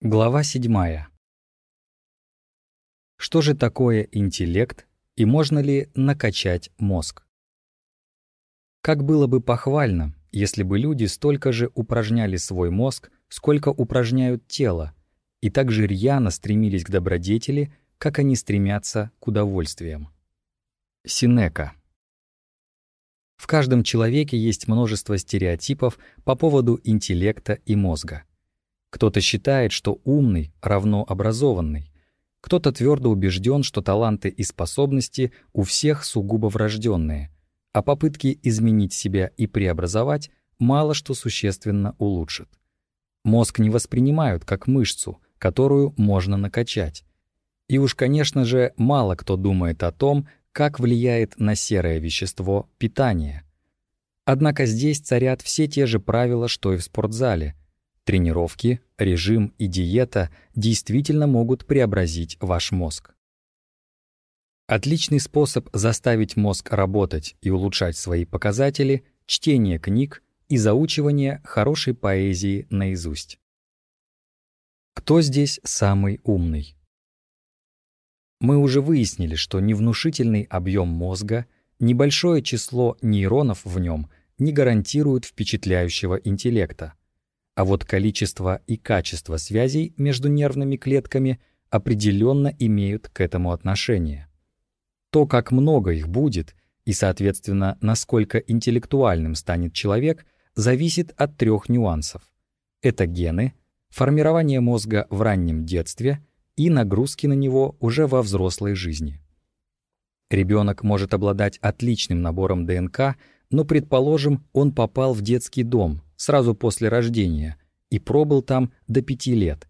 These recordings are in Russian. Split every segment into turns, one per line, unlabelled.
Глава 7. Что же такое интеллект и можно ли накачать мозг? Как было бы похвально, если бы люди столько же упражняли свой мозг, сколько упражняют тело, и так же рьяно стремились к добродетели, как они стремятся к удовольствиям. Синека. В каждом человеке есть множество стереотипов по поводу интеллекта и мозга. Кто-то считает, что умный равно образованный. Кто-то твердо убежден, что таланты и способности у всех сугубо врожденные, а попытки изменить себя и преобразовать мало что существенно улучшат. Мозг не воспринимают как мышцу, которую можно накачать. И уж, конечно же, мало кто думает о том, как влияет на серое вещество питание. Однако здесь царят все те же правила, что и в спортзале — Тренировки, режим и диета действительно могут преобразить ваш мозг. Отличный способ заставить мозг работать и улучшать свои показатели — чтение книг и заучивание хорошей поэзии наизусть. Кто здесь самый умный? Мы уже выяснили, что невнушительный объем мозга, небольшое число нейронов в нем не гарантируют впечатляющего интеллекта а вот количество и качество связей между нервными клетками определенно имеют к этому отношение. То, как много их будет, и, соответственно, насколько интеллектуальным станет человек, зависит от трех нюансов. Это гены, формирование мозга в раннем детстве и нагрузки на него уже во взрослой жизни. Ребенок может обладать отличным набором ДНК, но, предположим, он попал в детский дом, сразу после рождения и пробыл там до пяти лет.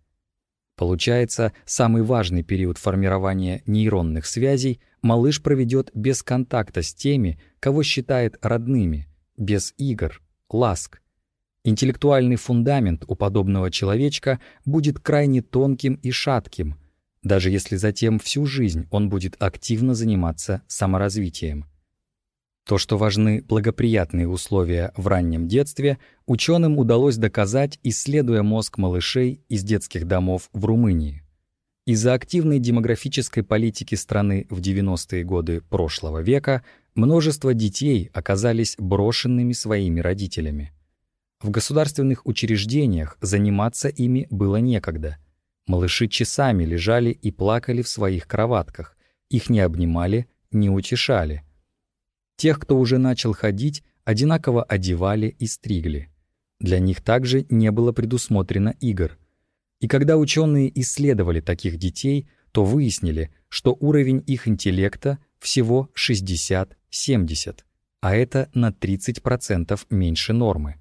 Получается, самый важный период формирования нейронных связей малыш проведет без контакта с теми, кого считает родными, без игр, ласк. Интеллектуальный фундамент у подобного человечка будет крайне тонким и шатким, даже если затем всю жизнь он будет активно заниматься саморазвитием. То, что важны благоприятные условия в раннем детстве, ученым удалось доказать, исследуя мозг малышей из детских домов в Румынии. Из-за активной демографической политики страны в 90-е годы прошлого века множество детей оказались брошенными своими родителями. В государственных учреждениях заниматься ими было некогда. Малыши часами лежали и плакали в своих кроватках, их не обнимали, не утешали — Тех, кто уже начал ходить, одинаково одевали и стригли. Для них также не было предусмотрено игр. И когда ученые исследовали таких детей, то выяснили, что уровень их интеллекта всего 60-70, а это на 30% меньше нормы.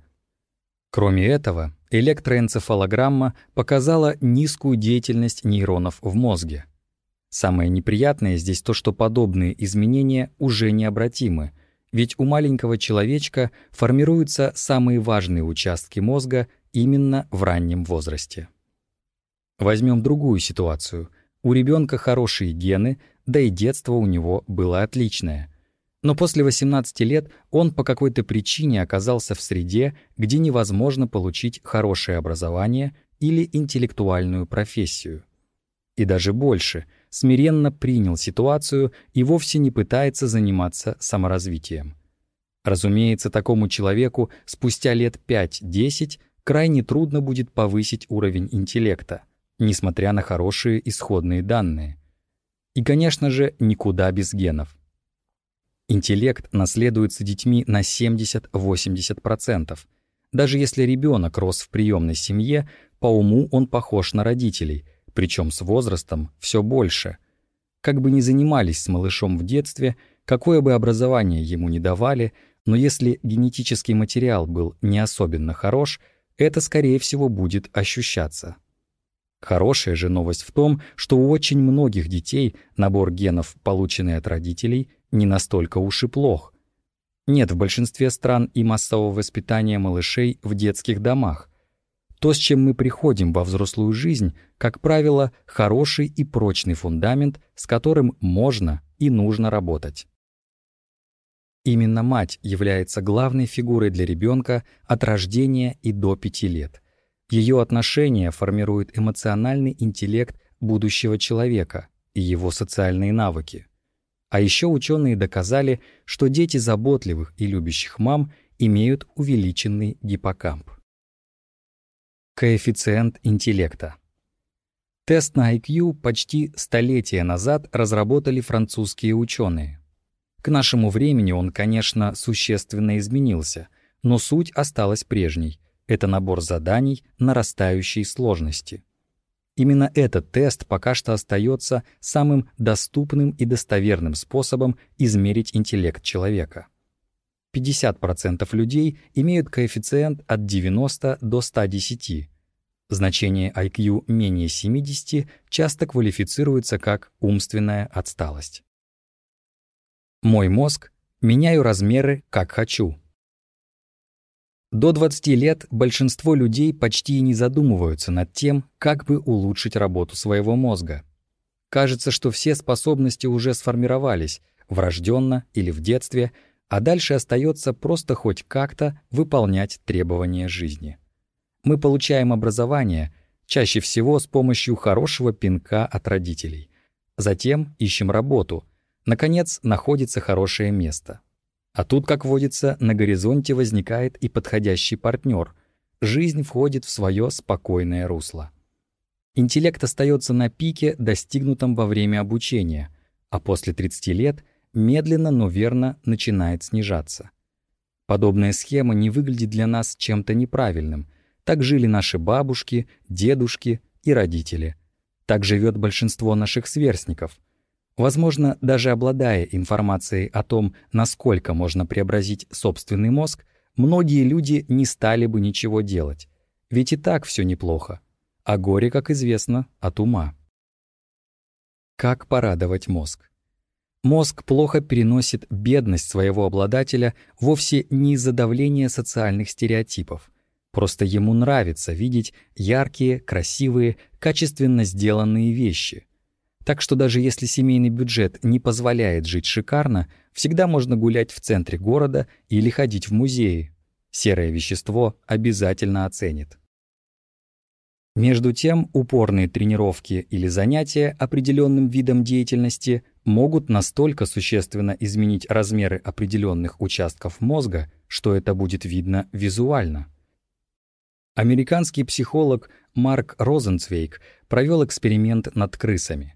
Кроме этого, электроэнцефалограмма показала низкую деятельность нейронов в мозге. Самое неприятное здесь то, что подобные изменения уже необратимы, ведь у маленького человечка формируются самые важные участки мозга именно в раннем возрасте. Возьмем другую ситуацию. У ребенка хорошие гены, да и детство у него было отличное. Но после 18 лет он по какой-то причине оказался в среде, где невозможно получить хорошее образование или интеллектуальную профессию. И даже больше — смиренно принял ситуацию и вовсе не пытается заниматься саморазвитием. Разумеется, такому человеку спустя лет 5-10 крайне трудно будет повысить уровень интеллекта, несмотря на хорошие исходные данные. И, конечно же, никуда без генов. Интеллект наследуется детьми на 70-80%. Даже если ребенок рос в приемной семье, по уму он похож на родителей — причем с возрастом все больше. Как бы ни занимались с малышом в детстве, какое бы образование ему ни давали, но если генетический материал был не особенно хорош, это, скорее всего, будет ощущаться. Хорошая же новость в том, что у очень многих детей набор генов, полученный от родителей, не настолько уж и плох. Нет в большинстве стран и массового воспитания малышей в детских домах, то, с чем мы приходим во взрослую жизнь, как правило, хороший и прочный фундамент, с которым можно и нужно работать. Именно мать является главной фигурой для ребенка от рождения и до 5 лет. Ее отношения формируют эмоциональный интеллект будущего человека и его социальные навыки. А еще ученые доказали, что дети заботливых и любящих мам имеют увеличенный гиппокамп. Коэффициент интеллекта. Тест на IQ почти столетия назад разработали французские ученые. К нашему времени он, конечно, существенно изменился, но суть осталась прежней. Это набор заданий нарастающей сложности. Именно этот тест пока что остается самым доступным и достоверным способом измерить интеллект человека. 50% людей имеют коэффициент от 90 до 110. Значение IQ менее 70 часто квалифицируется как умственная отсталость. Мой мозг меняю размеры как хочу. До 20 лет большинство людей почти не задумываются над тем, как бы улучшить работу своего мозга. Кажется, что все способности уже сформировались, врожденно или в детстве, а дальше остается просто хоть как-то выполнять требования жизни. Мы получаем образование, чаще всего с помощью хорошего пинка от родителей. Затем ищем работу. Наконец, находится хорошее место. А тут, как водится, на горизонте возникает и подходящий партнер. Жизнь входит в свое спокойное русло. Интеллект остается на пике, достигнутом во время обучения, а после 30 лет медленно, но верно начинает снижаться. Подобная схема не выглядит для нас чем-то неправильным. Так жили наши бабушки, дедушки и родители. Так живет большинство наших сверстников. Возможно, даже обладая информацией о том, насколько можно преобразить собственный мозг, многие люди не стали бы ничего делать. Ведь и так все неплохо. А горе, как известно, от ума. Как порадовать мозг? Мозг плохо переносит бедность своего обладателя вовсе не из-за давления социальных стереотипов. Просто ему нравится видеть яркие, красивые, качественно сделанные вещи, так что даже если семейный бюджет не позволяет жить шикарно, всегда можно гулять в центре города или ходить в музеи. Серое вещество обязательно оценит. Между тем, упорные тренировки или занятия определенным видом деятельности могут настолько существенно изменить размеры определенных участков мозга, что это будет видно визуально. Американский психолог Марк Розенцвейк провел эксперимент над крысами.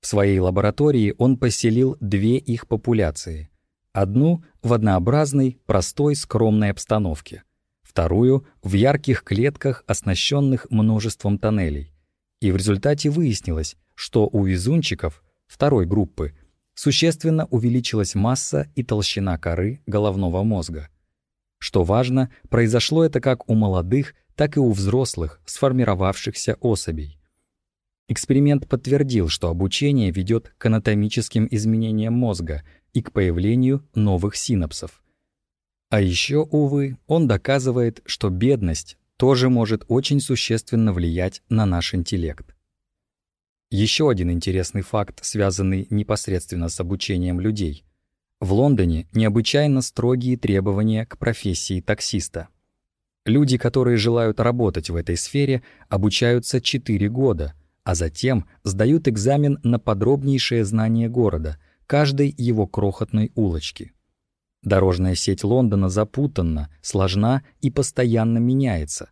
В своей лаборатории он поселил две их популяции. Одну в однообразной, простой, скромной обстановке, вторую в ярких клетках, оснащенных множеством тоннелей. И в результате выяснилось, что у везунчиков второй группы существенно увеличилась масса и толщина коры головного мозга. Что важно, произошло это как у молодых, так и у взрослых, сформировавшихся особей. Эксперимент подтвердил, что обучение ведет к анатомическим изменениям мозга и к появлению новых синапсов. А еще, увы, он доказывает, что бедность тоже может очень существенно влиять на наш интеллект. Еще один интересный факт, связанный непосредственно с обучением людей. В Лондоне необычайно строгие требования к профессии таксиста. Люди, которые желают работать в этой сфере, обучаются 4 года — а затем сдают экзамен на подробнейшее знание города, каждой его крохотной улочки. Дорожная сеть Лондона запутанна, сложна и постоянно меняется.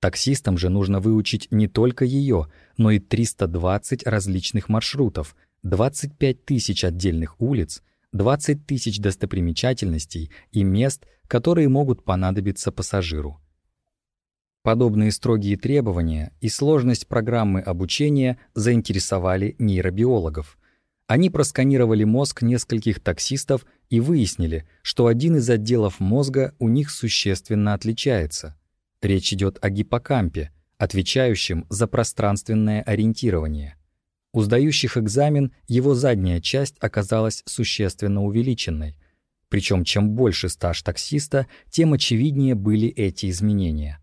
Таксистам же нужно выучить не только ее, но и 320 различных маршрутов, 25 тысяч отдельных улиц, 20 тысяч достопримечательностей и мест, которые могут понадобиться пассажиру. Подобные строгие требования и сложность программы обучения заинтересовали нейробиологов. Они просканировали мозг нескольких таксистов и выяснили, что один из отделов мозга у них существенно отличается. Речь идет о гиппокампе, отвечающем за пространственное ориентирование. У сдающих экзамен его задняя часть оказалась существенно увеличенной. Причем чем больше стаж таксиста, тем очевиднее были эти изменения.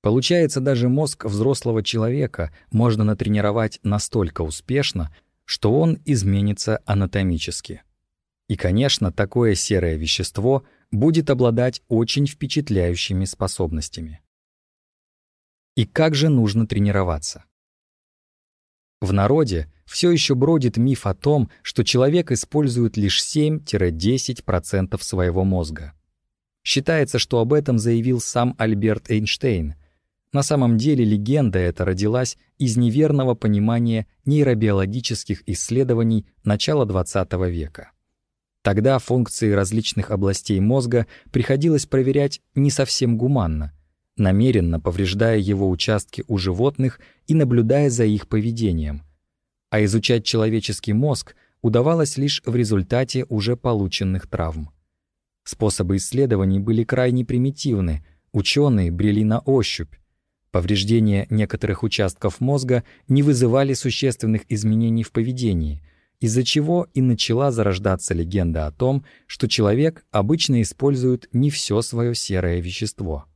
Получается, даже мозг взрослого человека можно натренировать настолько успешно, что он изменится анатомически. И, конечно, такое серое вещество будет обладать очень впечатляющими способностями. И как же нужно тренироваться? В народе все еще бродит миф о том, что человек использует лишь 7-10% своего мозга. Считается, что об этом заявил сам Альберт Эйнштейн. На самом деле легенда эта родилась из неверного понимания нейробиологических исследований начала XX века. Тогда функции различных областей мозга приходилось проверять не совсем гуманно, намеренно повреждая его участки у животных и наблюдая за их поведением. А изучать человеческий мозг удавалось лишь в результате уже полученных травм. Способы исследований были крайне примитивны, ученые брели на ощупь. Повреждения некоторых участков мозга не вызывали существенных изменений в поведении, из-за чего и начала зарождаться легенда о том, что человек обычно использует не все свое серое вещество.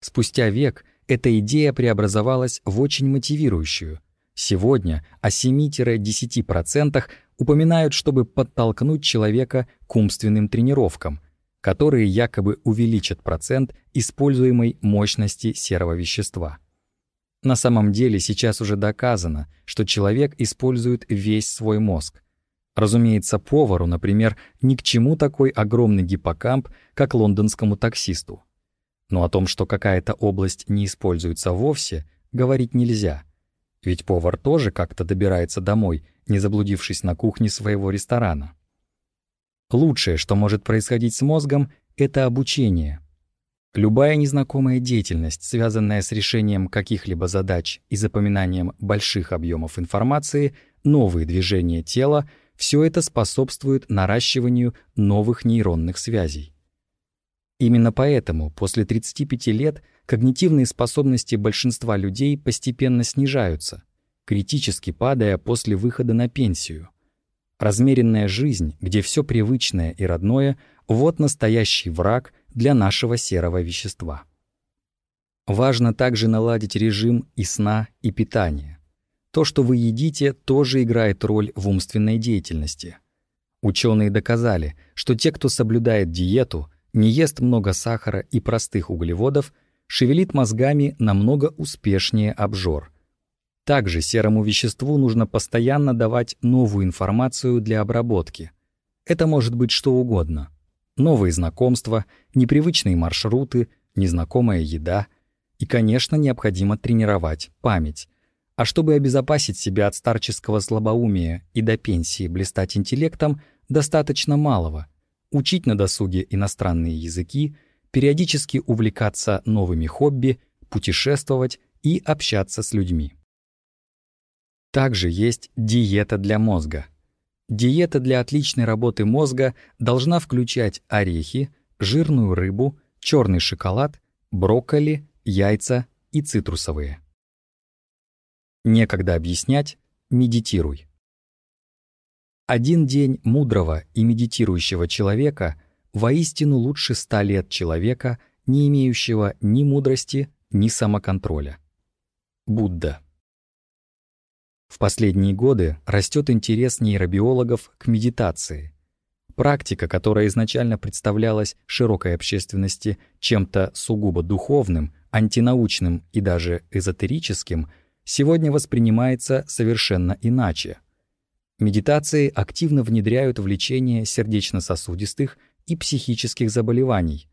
Спустя век эта идея преобразовалась в очень мотивирующую. Сегодня о 7-10% упоминают, чтобы подтолкнуть человека к умственным тренировкам, которые якобы увеличат процент используемой мощности серого вещества. На самом деле сейчас уже доказано, что человек использует весь свой мозг. Разумеется, повару, например, ни к чему такой огромный гиппокамп, как лондонскому таксисту. Но о том, что какая-то область не используется вовсе, говорить нельзя. Ведь повар тоже как-то добирается домой, не заблудившись на кухне своего ресторана. Лучшее, что может происходить с мозгом, это обучение — Любая незнакомая деятельность, связанная с решением каких-либо задач и запоминанием больших объемов информации, новые движения тела — все это способствует наращиванию новых нейронных связей. Именно поэтому после 35 лет когнитивные способности большинства людей постепенно снижаются, критически падая после выхода на пенсию. Размеренная жизнь, где все привычное и родное — вот настоящий враг — для нашего серого вещества. Важно также наладить режим и сна, и питания. То, что вы едите, тоже играет роль в умственной деятельности. Ученые доказали, что те, кто соблюдает диету, не ест много сахара и простых углеводов, шевелит мозгами намного успешнее обжор. Также серому веществу нужно постоянно давать новую информацию для обработки. Это может быть что угодно — новые знакомства, непривычные маршруты, незнакомая еда. И, конечно, необходимо тренировать память. А чтобы обезопасить себя от старческого слабоумия и до пенсии блистать интеллектом, достаточно малого. Учить на досуге иностранные языки, периодически увлекаться новыми хобби, путешествовать и общаться с людьми. Также есть диета для мозга — Диета для отличной работы мозга должна включать орехи, жирную рыбу, черный шоколад, брокколи, яйца и цитрусовые. Некогда объяснять, медитируй. Один день мудрого и медитирующего человека воистину лучше ста лет человека, не имеющего ни мудрости, ни самоконтроля. Будда. В последние годы растет интерес нейробиологов к медитации. Практика, которая изначально представлялась широкой общественности чем-то сугубо духовным, антинаучным и даже эзотерическим, сегодня воспринимается совершенно иначе. Медитации активно внедряют в лечение сердечно-сосудистых и психических заболеваний,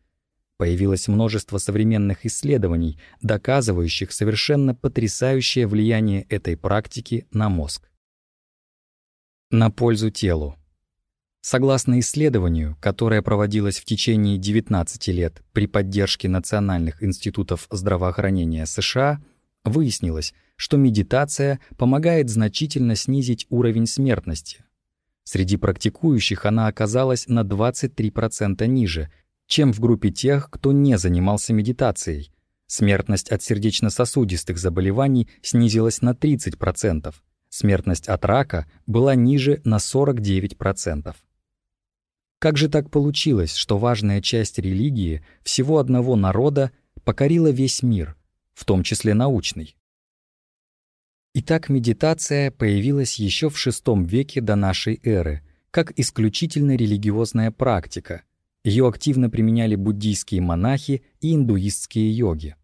Появилось множество современных исследований, доказывающих совершенно потрясающее влияние этой практики на мозг. На пользу телу. Согласно исследованию, которое проводилось в течение 19 лет при поддержке Национальных институтов здравоохранения США, выяснилось, что медитация помогает значительно снизить уровень смертности. Среди практикующих она оказалась на 23% ниже, чем в группе тех, кто не занимался медитацией. Смертность от сердечно-сосудистых заболеваний снизилась на 30%, смертность от рака была ниже на 49%. Как же так получилось, что важная часть религии всего одного народа покорила весь мир, в том числе научный? Итак, медитация появилась еще в VI веке до нашей эры, как исключительно религиозная практика, ее активно применяли буддийские монахи и индуистские йоги.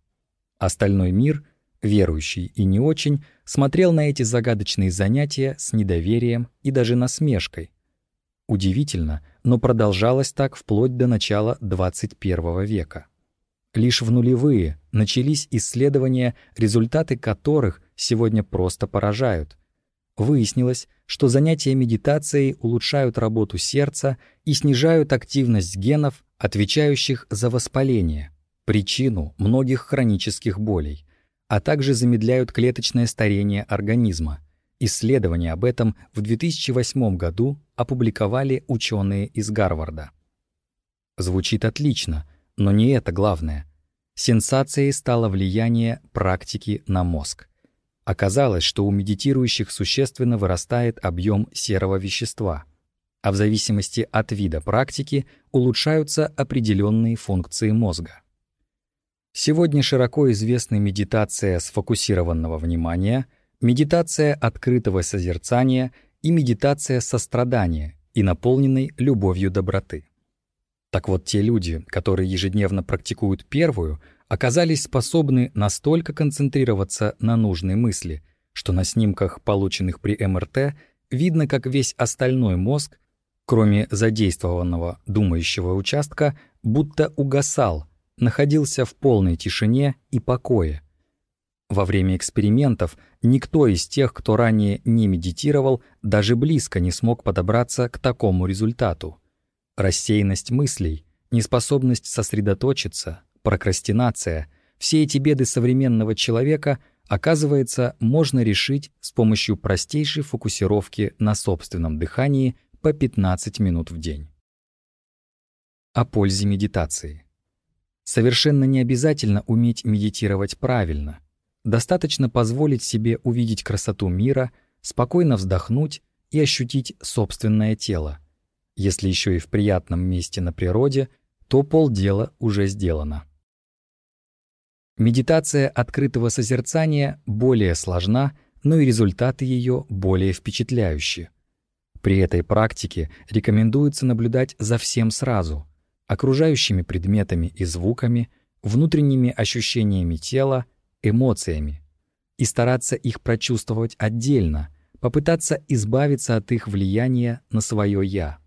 Остальной мир, верующий и не очень, смотрел на эти загадочные занятия с недоверием и даже насмешкой. Удивительно, но продолжалось так вплоть до начала 21 века. Лишь в нулевые начались исследования, результаты которых сегодня просто поражают. Выяснилось, что занятия медитацией улучшают работу сердца и снижают активность генов, отвечающих за воспаление, причину многих хронических болей, а также замедляют клеточное старение организма. Исследование об этом в 2008 году опубликовали ученые из Гарварда. Звучит отлично, но не это главное. Сенсацией стало влияние практики на мозг. Оказалось, что у медитирующих существенно вырастает объем серого вещества, а в зависимости от вида практики улучшаются определенные функции мозга. Сегодня широко известны медитация сфокусированного внимания, медитация открытого созерцания и медитация сострадания и наполненной любовью доброты. Так вот, те люди, которые ежедневно практикуют первую, оказались способны настолько концентрироваться на нужной мысли, что на снимках, полученных при МРТ, видно, как весь остальной мозг, кроме задействованного думающего участка, будто угасал, находился в полной тишине и покое. Во время экспериментов никто из тех, кто ранее не медитировал, даже близко не смог подобраться к такому результату. Рассеянность мыслей, неспособность сосредоточиться, прокрастинация — все эти беды современного человека, оказывается, можно решить с помощью простейшей фокусировки на собственном дыхании по 15 минут в день. О пользе медитации. Совершенно не обязательно уметь медитировать правильно. Достаточно позволить себе увидеть красоту мира, спокойно вздохнуть и ощутить собственное тело. Если еще и в приятном месте на природе, то полдела уже сделано. Медитация открытого созерцания более сложна, но и результаты ее более впечатляющие. При этой практике рекомендуется наблюдать за всем сразу, окружающими предметами и звуками, внутренними ощущениями тела, эмоциями, и стараться их прочувствовать отдельно, попытаться избавиться от их влияния на свое «я».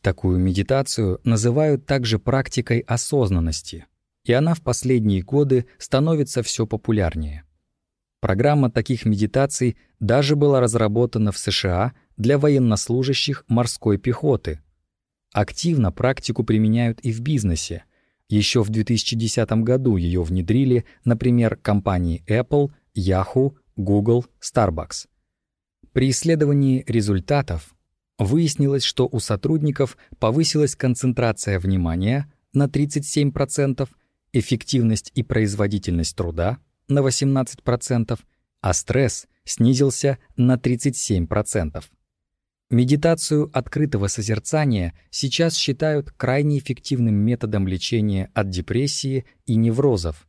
Такую медитацию называют также практикой осознанности, и она в последние годы становится все популярнее. Программа таких медитаций даже была разработана в США для военнослужащих морской пехоты. Активно практику применяют и в бизнесе. Еще в 2010 году ее внедрили, например, компании Apple, Yahoo, Google, Starbucks. При исследовании результатов Выяснилось, что у сотрудников повысилась концентрация внимания на 37%, эффективность и производительность труда на 18%, а стресс снизился на 37%. Медитацию открытого созерцания сейчас считают крайне эффективным методом лечения от депрессии и неврозов.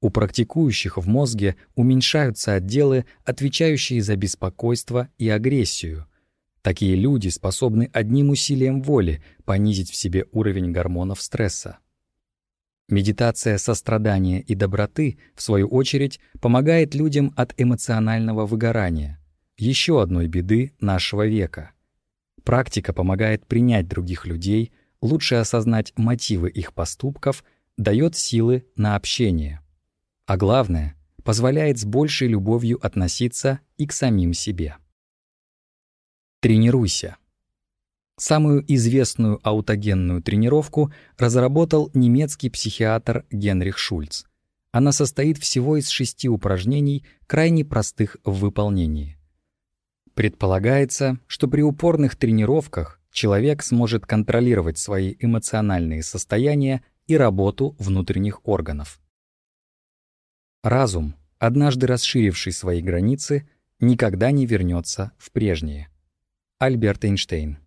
У практикующих в мозге уменьшаются отделы, отвечающие за беспокойство и агрессию. Такие люди способны одним усилием воли понизить в себе уровень гормонов стресса. Медитация сострадания и доброты, в свою очередь, помогает людям от эмоционального выгорания, еще одной беды нашего века. Практика помогает принять других людей, лучше осознать мотивы их поступков, дает силы на общение. А главное, позволяет с большей любовью относиться и к самим себе. Тренируйся. Самую известную аутогенную тренировку разработал немецкий психиатр Генрих Шульц. Она состоит всего из шести упражнений, крайне простых в выполнении. Предполагается, что при упорных тренировках человек сможет контролировать свои эмоциональные состояния и работу внутренних органов. Разум, однажды расширивший свои границы, никогда не вернется в прежние. Альберт Эйнштейн